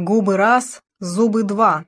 Губы раз, зубы два.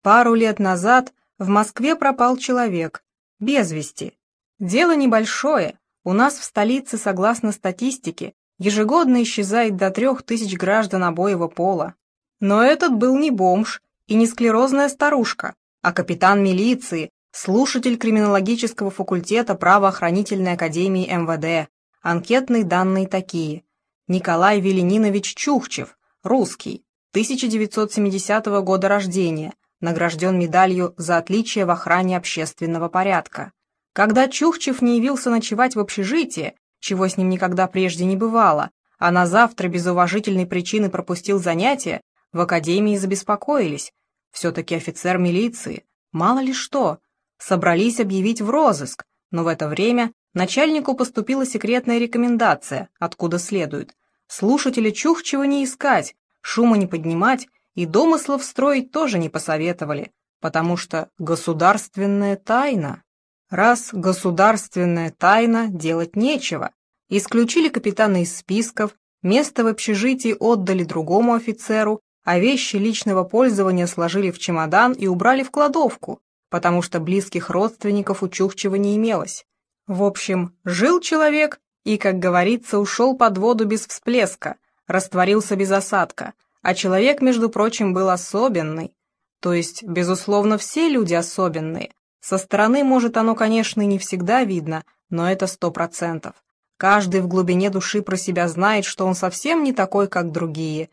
Пару лет назад в Москве пропал человек, без вести. Дело небольшое, у нас в столице, согласно статистике, ежегодно исчезает до трех тысяч граждан обоего пола. Но этот был не бомж и не склерозная старушка, а капитан милиции, слушатель криминологического факультета правоохранительной академии МВД. Анкетные данные такие. Николай Веленинович Чухчев, русский, 1970 года рождения, награжден медалью за отличие в охране общественного порядка. Когда Чухчев не явился ночевать в общежитие, чего с ним никогда прежде не бывало, а на завтра без уважительной причины пропустил занятия, в академии забеспокоились. Все-таки офицер милиции, мало ли что. Собрались объявить в розыск, но в это время начальнику поступила секретная рекомендация, откуда следует. Слушателя Чухчева не искать, шума не поднимать и домыслов строить тоже не посоветовали, потому что государственная тайна. Раз государственная тайна, делать нечего. Исключили капитана из списков, место в общежитии отдали другому офицеру, а вещи личного пользования сложили в чемодан и убрали в кладовку, потому что близких родственников у Чухчева не имелось. В общем, жил человек и, как говорится, ушел под воду без всплеска, растворился без осадка, а человек, между прочим, был особенный. То есть, безусловно, все люди особенные. Со стороны, может, оно, конечно, не всегда видно, но это сто процентов. Каждый в глубине души про себя знает, что он совсем не такой, как другие.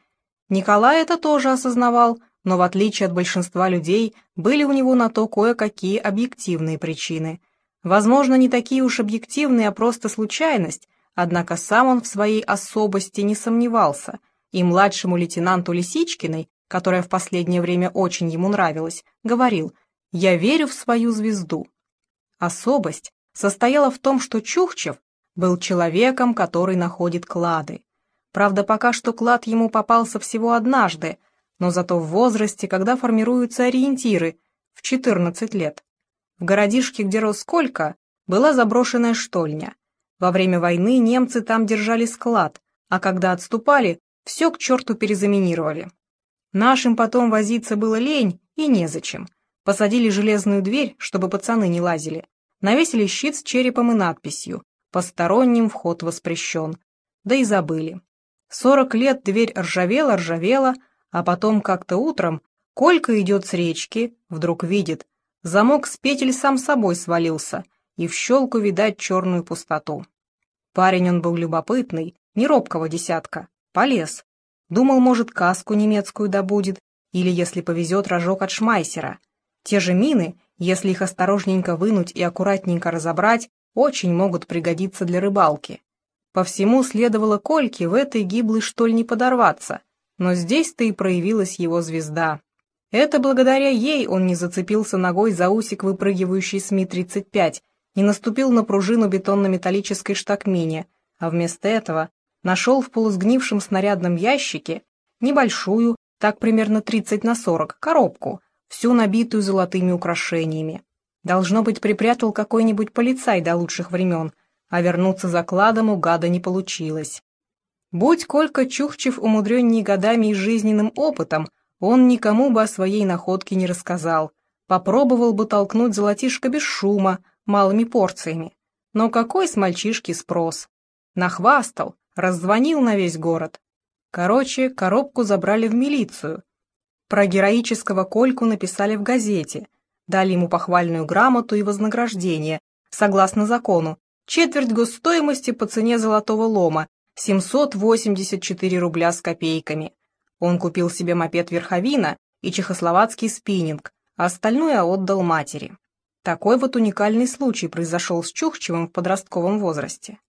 Николай это тоже осознавал, но в отличие от большинства людей, были у него на то кое-какие объективные причины. Возможно, не такие уж объективные, а просто случайность, однако сам он в своей особости не сомневался, и младшему лейтенанту Лисичкиной, которая в последнее время очень ему нравилась, говорил «Я верю в свою звезду». Особость состояла в том, что Чухчев был человеком, который находит клады. Правда, пока что клад ему попался всего однажды, но зато в возрасте, когда формируются ориентиры, в 14 лет. В городишке, где рос Сколько, была заброшенная штольня. Во время войны немцы там держали склад, а когда отступали, все к черту перезаминировали. Нашим потом возиться было лень и незачем. Посадили железную дверь, чтобы пацаны не лазили. Навесили щит с черепом и надписью «Посторонним вход воспрещен». Да и забыли. Сорок лет дверь ржавела-ржавела, а потом как-то утром Колька идет с речки, вдруг видит, замок с петель сам собой свалился, и в щелку видать черную пустоту. Парень он был любопытный, не робкого десятка, полез. Думал, может, каску немецкую добудет, или, если повезет, рожок от шмайсера. Те же мины, если их осторожненько вынуть и аккуратненько разобрать, очень могут пригодиться для рыбалки. По всему следовало Кольке в этой гиблой штольне подорваться, но здесь-то и проявилась его звезда. Это благодаря ей он не зацепился ногой за усик, выпрыгивающий с Ми-35, не наступил на пружину бетонно-металлической штакмине, а вместо этого нашел в полусгнившем снарядном ящике небольшую, так примерно 30 на 40, коробку, всю набитую золотыми украшениями. Должно быть, припрятал какой-нибудь полицай до лучших времен, а вернуться за кладом у гада не получилось. Будь Колька Чухчев умудренней годами и жизненным опытом, он никому бы о своей находке не рассказал, попробовал бы толкнуть золотишко без шума, малыми порциями. Но какой с мальчишки спрос? Нахвастал, раззвонил на весь город. Короче, коробку забрали в милицию. Про героического Кольку написали в газете, дали ему похвальную грамоту и вознаграждение, согласно закону, четверть госстоимости по цене золотого лома, 784 рубля с копейками. Он купил себе мопед Верховина и чехословацкий спиннинг, а остальное отдал матери. Такой вот уникальный случай произошел с Чухчевым в подростковом возрасте.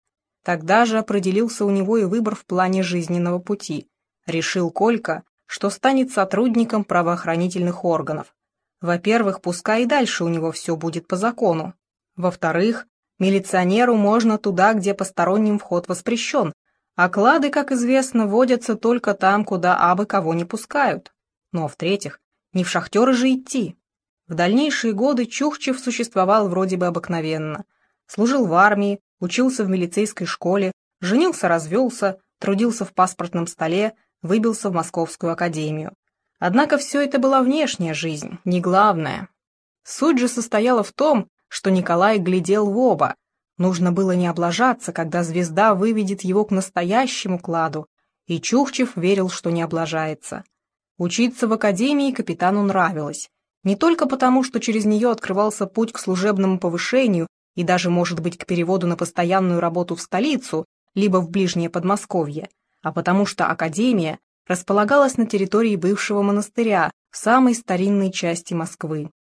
Тогда же определился у него и выбор в плане жизненного пути. Решил Колька, что станет сотрудником правоохранительных органов. Во-первых, пускай и дальше у него все будет по закону. Во-вторых, Милиционеру можно туда, где посторонним вход воспрещен, а клады, как известно, водятся только там, куда абы кого не пускают. Ну а в-третьих, не в шахтеры же идти. В дальнейшие годы Чухчев существовал вроде бы обыкновенно. Служил в армии, учился в милицейской школе, женился-развелся, трудился в паспортном столе, выбился в Московскую академию. Однако все это была внешняя жизнь, не главное. Суть же состояла в том, что Николай глядел в оба. Нужно было не облажаться, когда звезда выведет его к настоящему кладу, и Чухчев верил, что не облажается. Учиться в академии капитану нравилось. Не только потому, что через нее открывался путь к служебному повышению и даже, может быть, к переводу на постоянную работу в столицу, либо в ближнее Подмосковье, а потому что академия располагалась на территории бывшего монастыря в самой старинной части Москвы.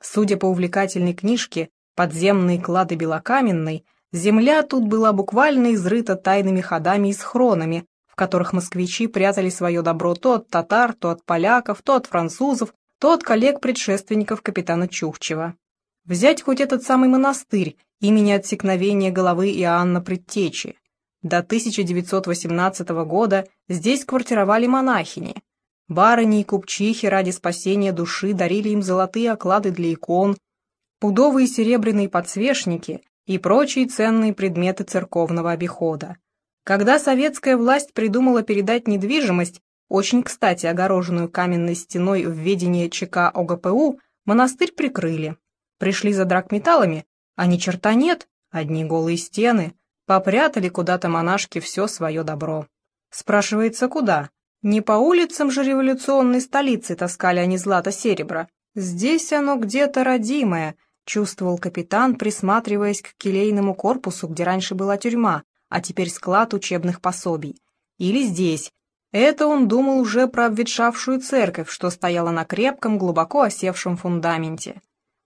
Судя по увлекательной книжке «Подземные клады Белокаменной», земля тут была буквально изрыта тайными ходами и схронами, в которых москвичи прятали свое добро то от татар, то от поляков, то от французов, то от коллег-предшественников капитана Чухчева. Взять хоть этот самый монастырь имени отсекновения головы Иоанна Предтечи. До 1918 года здесь квартировали монахини. Барыни и купчихи ради спасения души дарили им золотые оклады для икон, пудовые серебряные подсвечники и прочие ценные предметы церковного обихода. Когда советская власть придумала передать недвижимость очень кстати огороженную каменной стеной в ведение ЧК ОГПУ, монастырь прикрыли. Пришли за драгметаллами, а ни черта нет, одни голые стены. Попрятали куда-то монашки все свое добро. Спрашивается, куда? Не по улицам же революционной столицы таскали они злато-серебро. Здесь оно где-то родимое, чувствовал капитан, присматриваясь к келейному корпусу, где раньше была тюрьма, а теперь склад учебных пособий. Или здесь, это он думал уже про обветшавшую церковь, что стояла на крепком, глубоко осевшем фундаменте.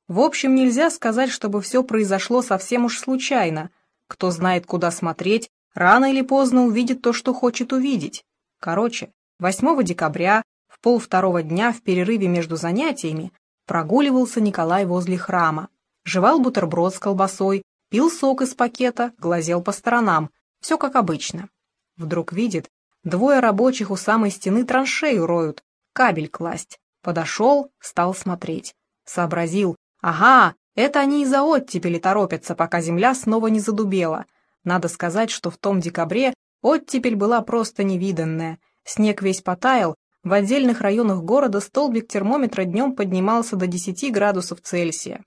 В общем, нельзя сказать, чтобы все произошло совсем уж случайно. Кто знает, куда смотреть, рано или поздно увидит то, что хочет увидеть. Короче, 8 декабря, в полвторого дня в перерыве между занятиями, прогуливался Николай возле храма, жевал бутерброд с колбасой, пил сок из пакета, глазел по сторонам, все как обычно. Вдруг видит, Двое рабочих у самой стены траншею роют, кабель класть. Подошел, стал смотреть. Сообразил, ага, это они из-за оттепели торопятся, пока земля снова не задубела. Надо сказать, что в том декабре оттепель была просто невиданная. Снег весь потаял, в отдельных районах города столбик термометра днем поднимался до 10 градусов Цельсия.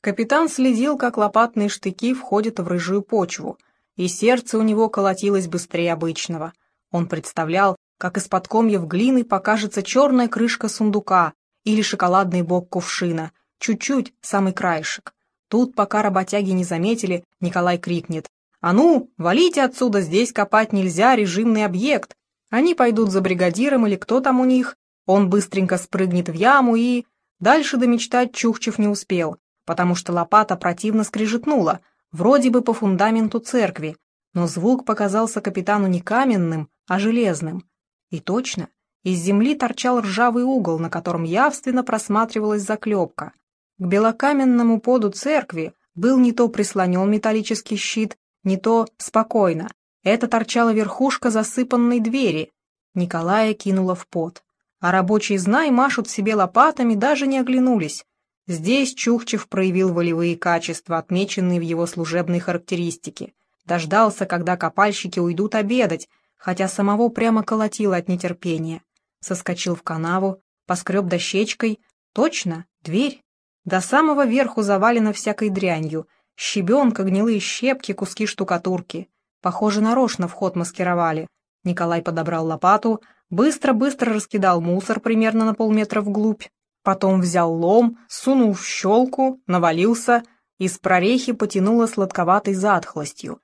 Капитан следил, как лопатные штыки входят в рыжую почву, и сердце у него колотилось быстрее обычного — он представлял, как из-под комьев глины покажется черная крышка сундука или шоколадный бок кувшина, чуть-чуть, самый краешек. Тут, пока работяги не заметили, Николай крикнет. «А ну, валите отсюда, здесь копать нельзя, режимный объект!» Они пойдут за бригадиром или кто там у них. Он быстренько спрыгнет в яму и... Дальше домечтать Чухчев не успел, потому что лопата противно скрежетнула, вроде бы по фундаменту церкви, но звук показался капитану не каменным, а железным. И точно, из земли торчал ржавый угол, на котором явственно просматривалась заклепка. К белокаменному поду церкви был не то прислонен металлический щит, не то спокойно. Это торчала верхушка засыпанной двери. Николая кинула в пот. А рабочие знай машут себе лопатами, даже не оглянулись. Здесь Чухчев проявил волевые качества, отмеченные в его служебной характеристике. Дождался, когда копальщики уйдут обедать, хотя самого прямо колотило от нетерпения. Соскочил в канаву, поскреб дощечкой. Точно, дверь. До самого верху завалена всякой дрянью. Щебенка, гнилые щепки, куски штукатурки. Похоже, нарочно вход маскировали. Николай подобрал лопату, быстро-быстро раскидал мусор примерно на полметра вглубь. Потом взял лом, сунул в щелку, навалился, из прорехи потянуло сладковатой затхлостью.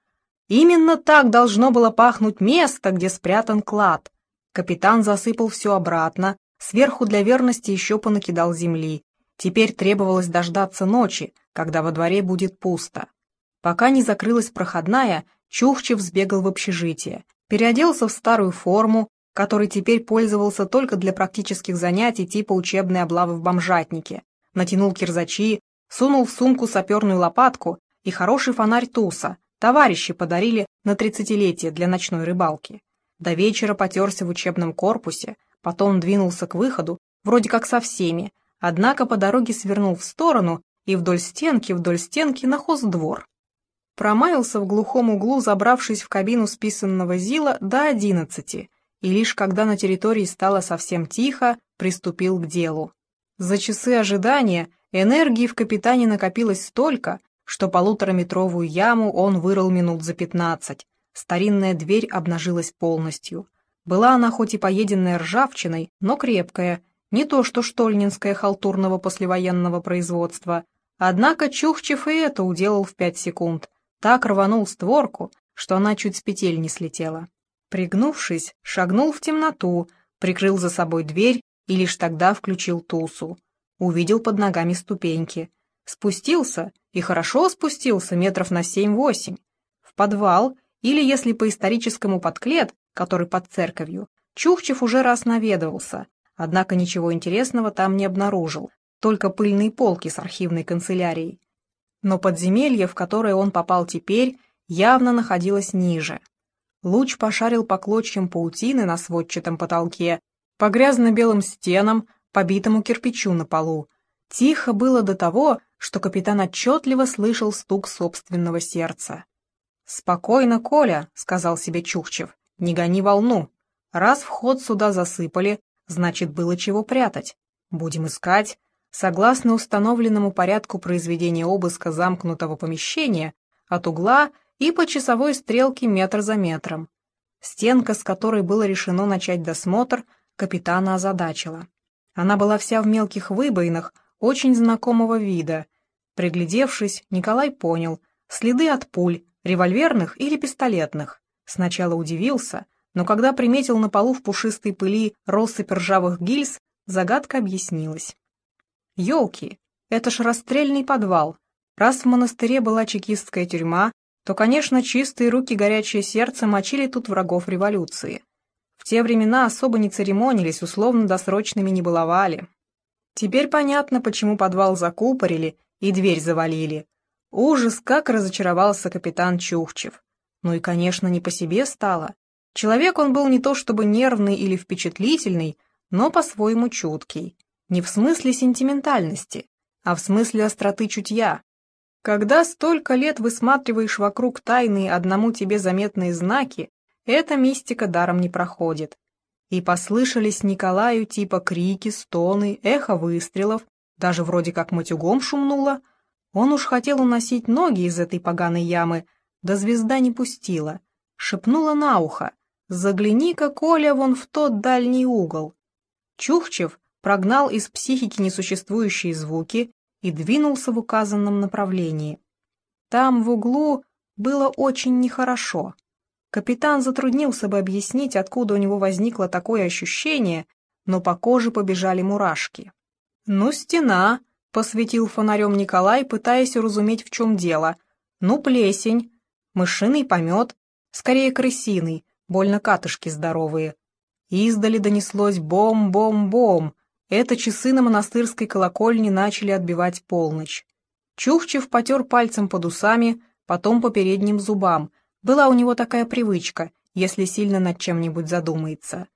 Именно так должно было пахнуть место, где спрятан клад. Капитан засыпал все обратно, сверху для верности еще понакидал земли. Теперь требовалось дождаться ночи, когда во дворе будет пусто. Пока не закрылась проходная, Чухчев сбегал в общежитие, переоделся в старую форму, которой теперь пользовался только для практических занятий типа учебной облавы в бомжатнике, натянул кирзачи, сунул в сумку саперную лопатку и хороший фонарь туса, Товарищи подарили на тридцатилетие для ночной рыбалки. До вечера потерся в учебном корпусе, потом двинулся к выходу, вроде как со всеми, однако по дороге свернул в сторону и вдоль стенки, вдоль стенки на хоздвор. Промаялся в глухом углу, забравшись в кабину списанного ЗИЛа до одиннадцати, и лишь когда на территории стало совсем тихо, приступил к делу. За часы ожидания энергии в капитане накопилось столько, что полутораметровую яму он вырыл минут за пятнадцать. Старинная дверь обнажилась полностью. Была она хоть и поеденная ржавчиной, но крепкая, не то что штольнинская халтурного послевоенного производства. Однако Чухчев и это уделал в пять секунд. Так рванул створку, что она чуть с петель не слетела. Пригнувшись, шагнул в темноту, прикрыл за собой дверь и лишь тогда включил тусу. Увидел под ногами ступеньки. Спустился, и хорошо спустился, метров на семь-восемь. В подвал, или, если по историческому подклет, который под церковью, Чухчев уже раз наведывался, однако ничего интересного там не обнаружил, только пыльные полки с архивной канцелярией. Но подземелье, в которое он попал теперь, явно находилось ниже. Луч пошарил по клочьям паутины на сводчатом потолке, по грязно-белым стенам, побитому кирпичу на полу. Тихо было до того, что капитан отчетливо слышал стук собственного сердца. «Спокойно, Коля», — сказал себе Чухчев, — «не гони волну. Раз вход сюда засыпали, значит, было чего прятать. Будем искать. Согласно установленному порядку произведения обыска замкнутого помещения, от угла и по часовой стрелке метр за метром. Стенка, с которой было решено начать досмотр, капитана озадачила. Она была вся в мелких выбоинах, очень знакомого вида. Приглядевшись, Николай понял — следы от пуль, револьверных или пистолетных. Сначала удивился, но когда приметил на полу в пушистой пыли россыпь ржавых гильз, загадка объяснилась. Ёлки, это ж расстрельный подвал. Раз в монастыре была чекистская тюрьма, то, конечно, чистые руки горячее сердце мочили тут врагов революции. В те времена особо не церемонились, условно-досрочными не баловали. Теперь понятно, почему подвал закупорили и дверь завалили. Ужас, как разочаровался капитан Чухчев. Ну и, конечно, не по себе стало. Человек он был не то чтобы нервный или впечатлительный, но по-своему чуткий. Не в смысле сентиментальности, а в смысле остроты чутья. Когда столько лет высматриваешь вокруг тайные одному тебе заметные знаки, эта мистика даром не проходит. И послышались Николаю типа крики, стоны, эхо выстрелов, даже вроде как матюгом шумнуло. Он уж хотел уносить ноги из этой поганой ямы, да звезда не пустила. Шепнула на ухо, «Загляни-ка, Коля, вон в тот дальний угол». Чухчев прогнал из психики несуществующие звуки и двинулся в указанном направлении. Там, в углу, было очень нехорошо. Капитан затруднился бы объяснить, откуда у него возникло такое ощущение, но по коже побежали мурашки. «Ну, стена», — посветил фонарем Николай, пытаясь уразуметь, в чем дело. «Ну, плесень, мышиный помет, скорее крысиный, больно катышки здоровые». Издали донеслось бом-бом-бом. Это часы на монастырской колокольне начали отбивать полночь. Чухчев потер пальцем под усами, потом по передним зубам — была у него такая привычка, если сильно над чем-нибудь задумается.